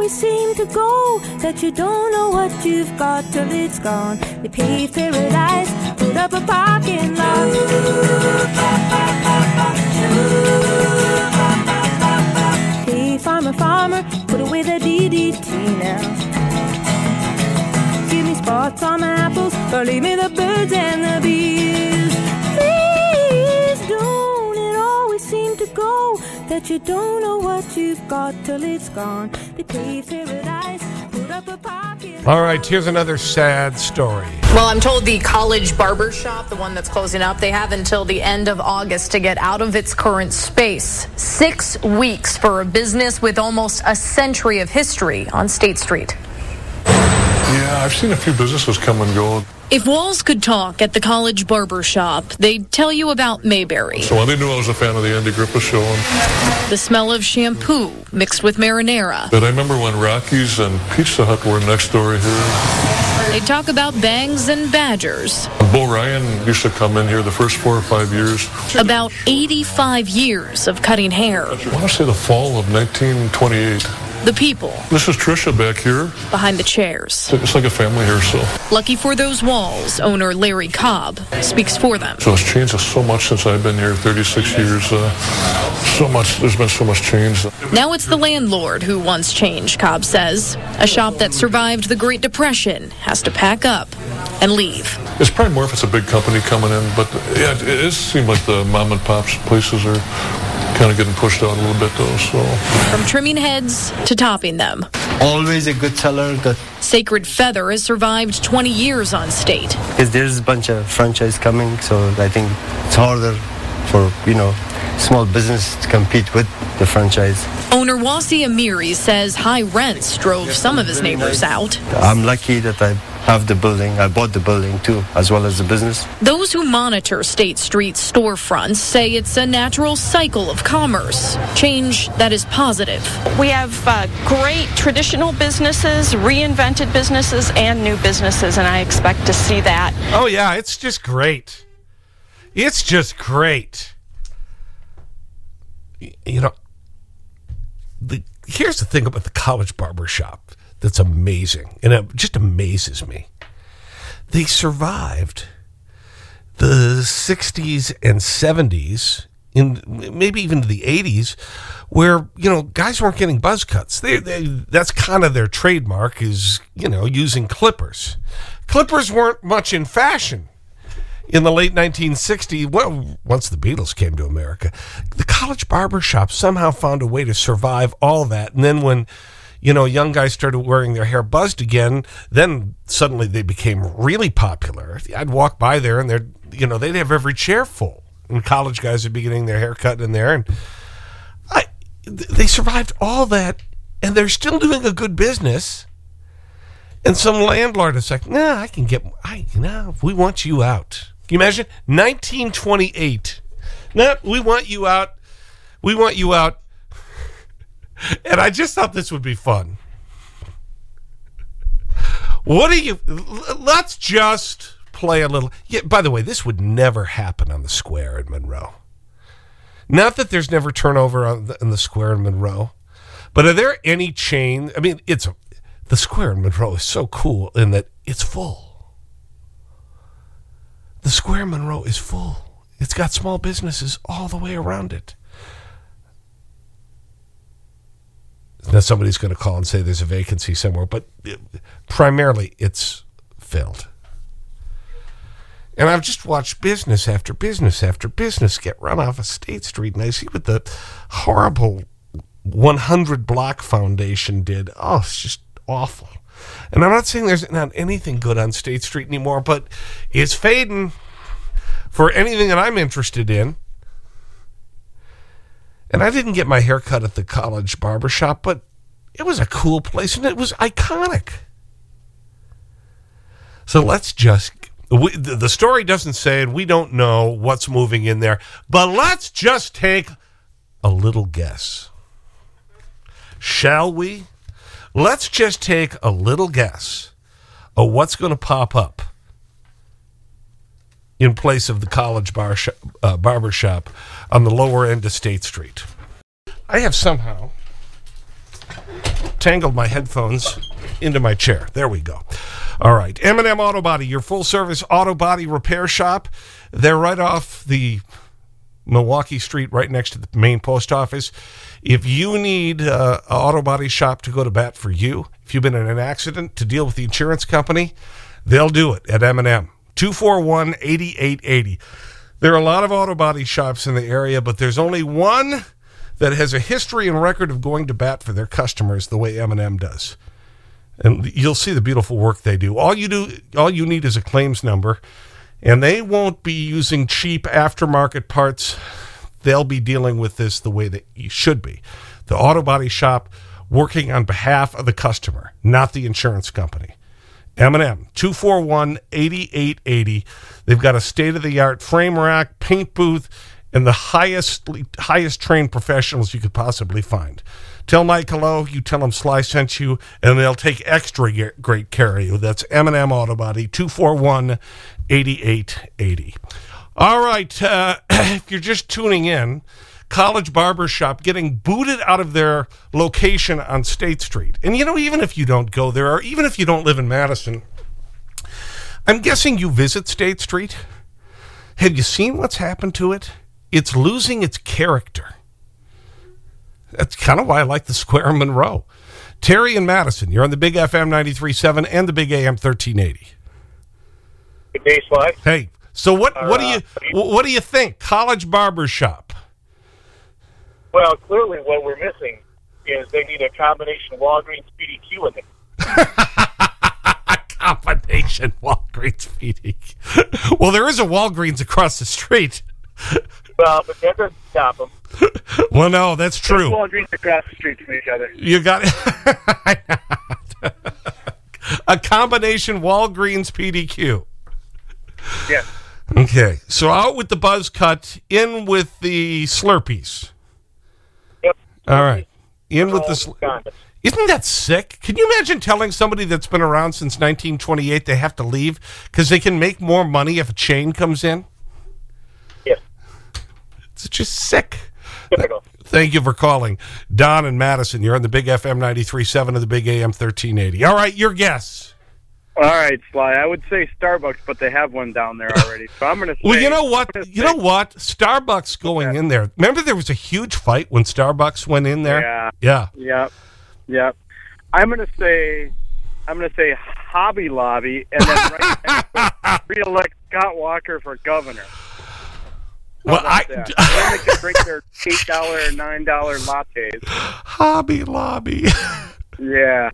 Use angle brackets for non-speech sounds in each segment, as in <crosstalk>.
Always seem to go that you don't know what you've got till it's gone? They paved paradise, put up a parking lot. Don't know what you've got till it's gone. They paved paradise, put up a parking All right, here's another sad story. Well, I'm told the college barber shop, the one that's closing up, they have until the end of August to get out of its current space. Six weeks for a business with almost a century of history on State Street. Yeah, I've seen a few businesses come and go. If walls could talk at the college barber shop, they'd tell you about Mayberry. So they knew I was a fan of the Andy Griffith show. And, The smell of shampoo mixed with marinara. but I remember when Rockies and Pizza Hut were next door here. They talk about bangs and badgers. Bo Ryan used to come in here the first four or five years. About 85 years of cutting hair. I want to say the fall of 1928. The people This is Trisha back here. behind the chairs. It's like a family here, so. Lucky for those walls, owner Larry Cobb speaks for them. So it's changed so much since I've been here 36 years. Uh, so much, there's been so much change. Now it's the landlord who wants change, Cobb says. A shop that survived the Great Depression has to pack up and leave. It's probably more if it's a big company coming in, but yeah, it, it seems like the mom and pops places are kind of getting pushed out a little bit though, so. From trimming heads to topping them. Always a good seller, good Sacred Feather has survived 20 years on state. because there's a bunch of franchise coming, so I think it's harder for you know small business to compete with the franchise. Owner Wasi Amiri says high rents drove some of his neighbors out. I'm lucky that I have the building. I bought the building too, as well as the business. Those who monitor State Street storefronts say it's a natural cycle of commerce, change that is positive. We have uh, great traditional businesses, reinvented businesses, and new businesses, and I expect to see that. Oh, yeah, it's just great. It's just great. You know, the, here's the thing about the college barber shop that's amazing, and it just amazes me. They survived the 60s and 70s, in maybe even the 80s, where, you know, guys weren't getting buzz cuts. They, they, that's kind of their trademark is, you know, using clippers. Clippers weren't much in fashion in the late 1960s, well, once the Beatles came to America, the college barber shop somehow found a way to survive all that. And then when, you know, young guys started wearing their hair buzzed again, then suddenly they became really popular. I'd walk by there and they're, you know, they'd have every chair full. And college guys would be getting their hair cut in there. And I, they survived all that and they're still doing a good business. And some landlord is like, nah, I can get, I, nah, we want you out. Can you imagine? 1928. Nah, we want you out. We want you out. And I just thought this would be fun. What do you, let's just play a little. Yeah, by the way, this would never happen on the square in Monroe. Not that there's never turnover on the, in the square in Monroe, but are there any chain? I mean, it's the square in Monroe is so cool in that it's full. The square in Monroe is full. It's got small businesses all the way around it. Now somebody's going to call and say there's a vacancy somewhere, but uh, primarily it's filled. And I've just watched business after business after business get run off of State Street, and I see what the horrible 100 Block Foundation did. Oh, it's just awful. And I'm not saying there's not anything good on State Street anymore, but it's fading for anything that I'm interested in. And I didn't get my hair cut at the college barbershop, but it was a cool place and it was iconic. So let's just, we, the the story doesn't say it. We don't know what's moving in there, but let's just take a little guess. Shall we? Let's just take a little guess of what's going to pop up in place of the college bar uh, barber shop on the lower end of State Street. I have somehow tangled my headphones into my chair. There we go. All right. M&M Auto Body, your full service auto body repair shop. They're right off the Milwaukee Street, right next to the main post office. If you need uh, an auto body shop to go to bat for you, if you've been in an accident to deal with the insurance company, they'll do it at M&M. 241-8880. There are a lot of auto body shops in the area, but there's only one that has a history and record of going to bat for their customers the way M&M does. And you'll see the beautiful work they do. All you do, all you need is a claims number, and they won't be using cheap aftermarket parts. They'll be dealing with this the way that you should be. The auto body shop working on behalf of the customer, not the insurance company. M&M, 241-8880. They've got a state-of-the-art frame rack, paint booth, and the highest, highest trained professionals you could possibly find. Tell Mike hello, you tell him Sly sent you, and they'll take extra great care of you. That's M&M Auto Body, 241-8880. All right, uh, <clears throat> if you're just tuning in, College Barber Shop getting booted out of their location on State Street. And you know, even if you don't go there, or even if you don't live in Madison, I'm guessing you visit State Street. Have you seen what's happened to it? It's losing its character. That's kind of why I like the square in Monroe. Terry and Madison, you're on the Big FM 93.7 and the Big AM 1380. Good day, Sly. Hey, so what, what, do uh, you, what do you think? College Barber Shop. Well, clearly what we're missing is they need a combination Walgreens PDQ in there. <laughs> combination Walgreens PDQ. well, there is a Walgreens across the street. Well, but that doesn't stop them. <laughs> well, no, that's true. Walgreens across the street from each other. You got it. <laughs> a combination Walgreens PDQ. Yeah. Okay, so out with the buzz cut, in with the Slurpees. All right, in with oh, the. Condoms. Isn't that sick? Can you imagine telling somebody that's been around since 1928 they have to leave because they can make more money if a chain comes in? Yes. It's just sick. Typical. Thank you for calling. Don and Madison, you're on the Big FM 93.7 of the Big AM 1380. All right, your guess. All right, Sly. I would say Starbucks, but they have one down there already. So I'm going <laughs> to say. Well, you know what? You know what? Starbucks going in there. Remember there was a huge fight when Starbucks went in there? Yeah. Yeah. Yep. Yep. I'm going to say. I'm going to say Hobby Lobby, and then right <laughs> to re-elect Scott Walker for governor. How Well, I, then <laughs> they can drink their eight dollar or nine dollar lattes. Hobby Lobby. Yeah.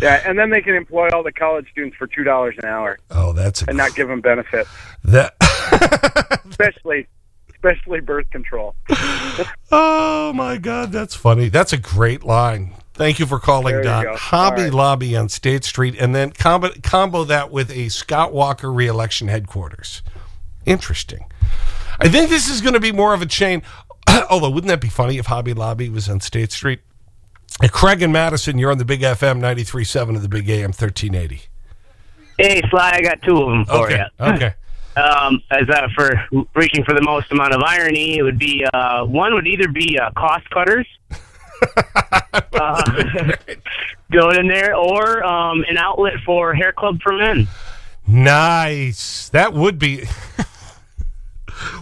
Yeah, and then they can employ all the college students for two dollars an hour oh, that's a, and not give them benefits, that. <laughs> especially especially birth control. <laughs> oh my God, that's funny. That's a great line. Thank you for calling, Don. go. Hobby right. Lobby on State Street, and then combo, combo that with a Scott Walker reelection headquarters. Interesting. I think this is going to be more of a chain. <coughs> Although, wouldn't that be funny if Hobby Lobby was on State Street? Craig and Madison, you're on the Big FM 93.7 of the Big AM 1380. Hey, Sly, I got two of them for Okay. you. <laughs> Okay. Um, as uh, for reaching for the most amount of irony, it would be uh, one would either be uh, cost cutters, <laughs> uh, <laughs> go in there, or um, an outlet for hair club for men. Nice. That would be.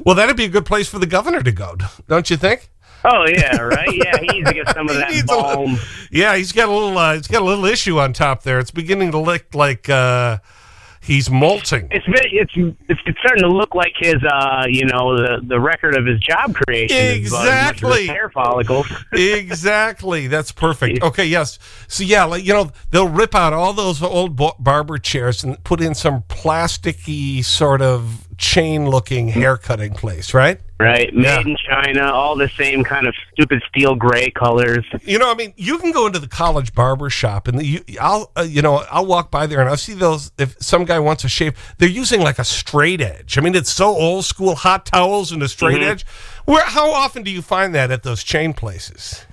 well, that'd be a good place for the governor to go, don't you think? Oh yeah, right. Yeah, he needs to get some of <laughs> that a little- balm. Yeah, he's got a little. Uh, he's got a little issue on top there. It's beginning to look like uh, he's molting. It's it's it's it's starting to look like his uh you know the the record of his job creation. uh, his Exactly. hair follicles. exactly. That's perfect. <laughs> Okay, yes. So, yeah, like, you know, they'll rip out all those old barber chairs and put in some plasticky sort of chain looking hair cutting place, right? Right, made in China, all the same kind of stupid steel gray colors. You know, I mean, you can go into the college barber shop and you, I'll, uh, you know, I'll walk by there and I'll see those. If some guy wants a shave, they're using like a straight edge. I mean, it's so old school, hot towels and a straight Mhm. edge. Where, how often do you find that at those chain places?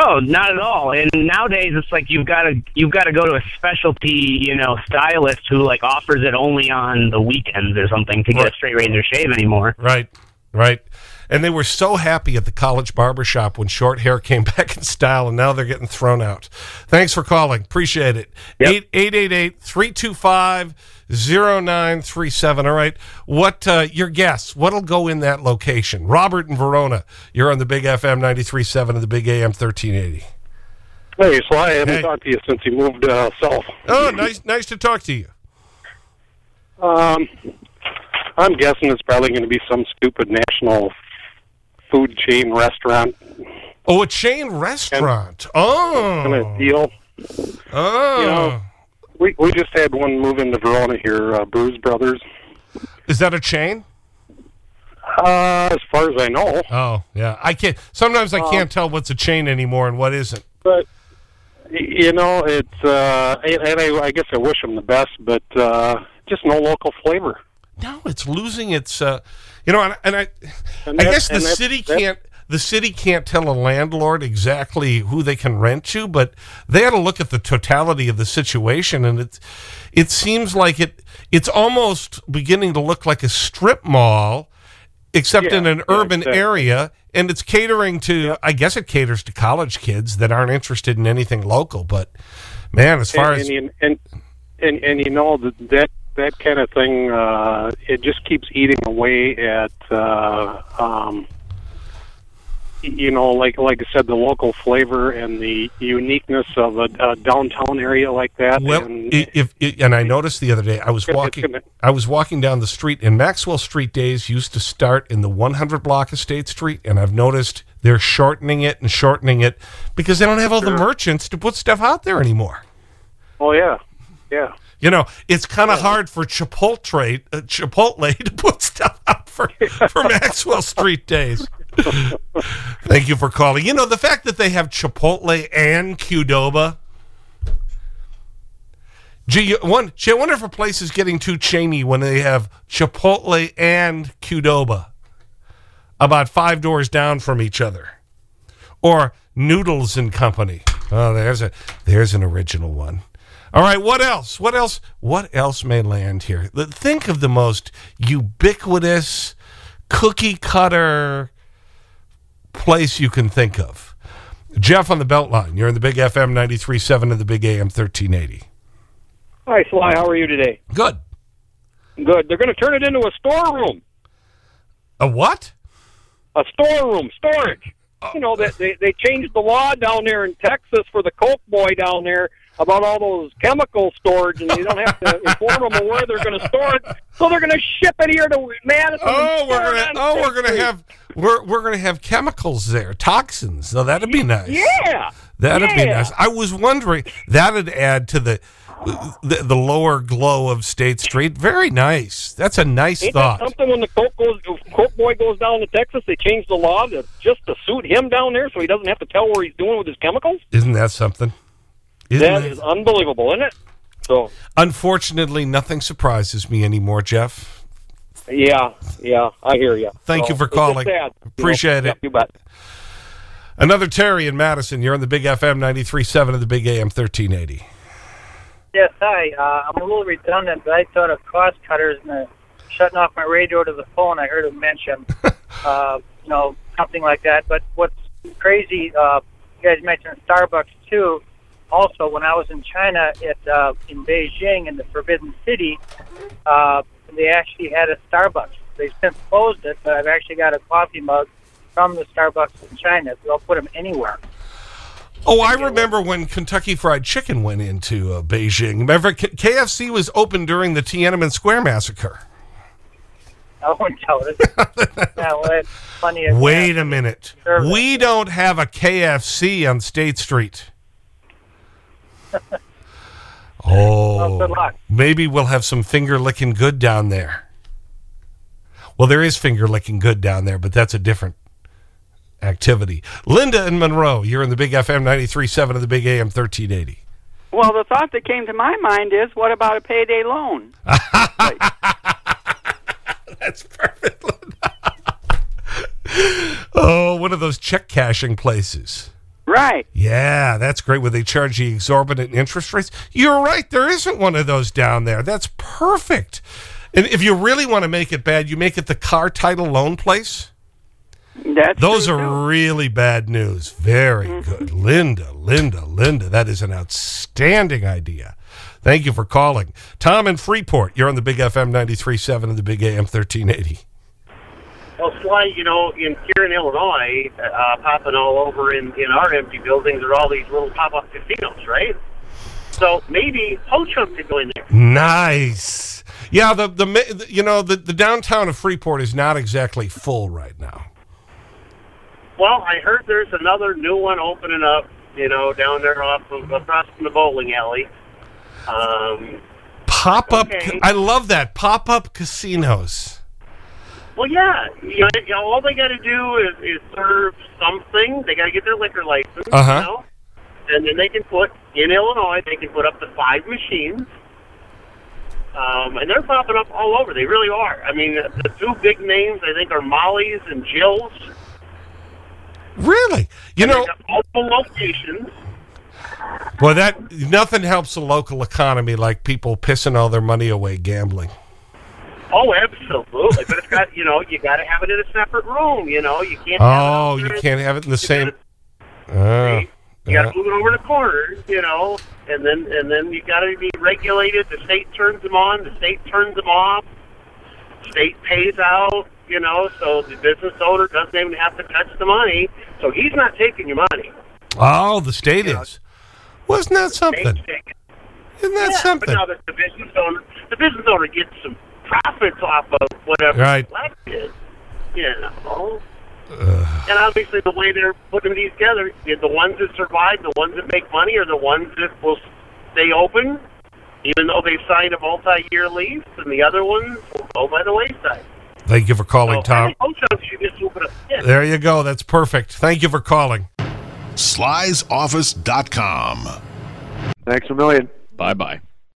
Oh, not at all. And nowadays, it's like you've got to you've got to go to a specialty, you know, stylist who like offers it only on the weekends or something to get a straight razor shave anymore. Right, right. And they were so happy at the college barber shop when short hair came <laughs> back in style, and now they're getting thrown out. Thanks for calling. Appreciate it. 888 325 0937. All right. What, uh, your guess? What'll go in that location? Robert in Verona. You're on the Big FM 93.7 and the Big AM 1380. Hey, Sly, I haven't talked to you since you moved uh, south. Oh, nice, nice to talk to you. Um, I'm guessing it's probably going to be some stupid national food chain restaurant Oh, a chain restaurant. Oh. kind of deal. Oh. You know, we we just had one move into Verona here, uh, Bruise Brothers. Is that a chain? Uh, as far as I know. Oh, yeah. I can't. Sometimes I Um, can't tell what's a chain anymore and what isn't. But you know, it's uh, and and I, I guess I wish them the best, but uh, just no local flavor. No, it's losing its. Uh, you know, and, and I, And I guess the city can't. The city can't tell a landlord exactly who they can rent to, but they had to look at the totality of the situation, and it, it seems like it. It's almost beginning to look like a strip mall, except Yeah, in an urban exactly. area, and it's catering to. I guess it caters to college kids that aren't interested in anything local. But man, as far and, as and, and and and you know that that kind of thing uh it just keeps eating away at uh um you know like like i said the local flavor and the uniqueness of a, a downtown area like that Well, and i- if, i and I noticed the other day, I was walking, gonna- I was walking down the street, and Maxwell Street days used to start in the 100 block of State Street, and I've noticed they're shortening it and shortening it because they don't have all the merchants to put stuff out there anymore. oh yeah. Yeah You know, it's kind of hard for Chipotle, uh, Chipotle <laughs> to put stuff up for, for <laughs> Maxwell Street days. Thank you for calling. You know, the fact that they have Chipotle and Qdoba. Gee, one, gee, I wonder if a place is getting too chainy when they have Chipotle and Qdoba about five doors down from each other. Or Noodles and Company. Oh, there's a there's an original one. All right, what else? What else? What else may land here? Think of the most ubiquitous cookie cutter place you can think of. Jeff on the Beltline. You're in the Big FM 93.7 and the Big AM 1380. Hi, Sly. How are you today? Good. Good. They're going to turn it into a storeroom. A what? A storeroom, storage. Oh. You know that they they changed the law down there in Texas for the Koch boy down there about all those chemical storage, and you don't have to <laughs> inform them of where they're going to store it. So they're going to ship it here to Madison. Oh, oh, we're gonna on oh we're gonna have we're we're gonna have chemicals there, toxins. So that'd be nice. Yeah. That'd be nice. I was wondering that'd add to the the, the lower glow of State Street. Very nice. That's a nice Ain't thought. something when the Koch goes, Koch boy goes down to Texas, they change the law to just to suit him down there, so he doesn't have to tell where he's doing with his chemicals. Isn't that something? Isn't That that- is unbelievable, isn't it? So Unfortunately, nothing surprises me anymore, Jeff. yeah, yeah, I hear you. Thank you for calling. Appreciate it. You bet. Another Terry in Madison. You're on the Big FM 93.7 of the Big AM 1380. Yes, hi. Uh, I'm a little redundant, but I thought of cost cutters and uh, shutting off my radio to the phone. I heard him mention, <laughs> uh, you know, something like that. But what's crazy, uh, you guys mentioned Starbucks too. Also, when I was in China, at uh, in Beijing, in the Forbidden City, uh, they actually had a Starbucks. They've since closed it, but I've actually got a coffee mug from the Starbucks in China. So They'll put them anywhere. Oh, I remember when Kentucky Fried Chicken went into uh, Beijing. Remember, K KFC was open during the Tiananmen Square massacre. Oh, <laughs> no. yeah, well, funny. Wait that. a minute. We don't have a KFC on State Street. <laughs> Oh, Well, good luck. maybe we'll have some finger licking good down there. Well, there is finger licking good down there, but that's a different activity. Linda and Monroe, you're in the Big FM 93.7 of the Big AM 1380. Well, the thought that came to my mind is, what about a payday loan? <laughs> That's perfect. <laughs> oh, one of those check cashing places. Right. Yeah, that's great where they charge the exorbitant interest rates. You're right. There isn't one of those down there. That's perfect. And if you really want to make it bad, you make it the car title loan place. That's Those are too. really bad news. Very mm-hmm. good. Linda, Linda, Linda. That is an outstanding idea. Thank you for calling. Tom in Freeport, you're on the Big FM 93.7 and the Big AM 1380. Well, Sly, you know, in here in Illinois, uh, popping all over in, in our empty buildings are all these little pop-up casinos, right? So maybe Ho Chunk could go in there. Nice. Yeah, the, the, you know, the, the downtown of Freeport is not exactly full right now. Well, I heard there's another new one opening up, you know, down there off of across from the bowling alley. Um, Pop up, Okay. I love that. Pop up casinos. Well, yeah, you know, all they got to do is, is serve something. They got to get their liquor license, Uh-huh. you know, and then they can put in Illinois. They can put up to five machines. Um, and they're popping up all over. They really are. I mean, the, the two big names I think are Molly's and Jill's. Really? You know, multiple locations. well, that nothing helps the local economy like people pissing all their money away gambling. Oh, absolutely. but it's got, you know, you got to have it in a separate room. You know, you can't. Oh, have it oh, you can't have it in the same. Oh, You got to move it over the corners, you know, and then and then you got to be regulated. The state turns them on. The state turns them off. State pays out, you know, so the business owner doesn't even have to touch the money. So he's not taking your money. Oh, the state is. Wasn't that something? Isn't that yeah, something? But now the, the business owner, the business owner gets some profits off of whatever Right. collected, you know. And obviously, the way they're putting these together, the the ones that survive, the ones that make money, are the ones that will stay open, even though they've signed a multi-year lease, and the other ones will go by the wayside. Thank you for calling, so, Tom. think most of them should just open up. Yeah. There you go. That's perfect. Thank you for calling. Slysoffice.com. Thanks a million. Bye bye.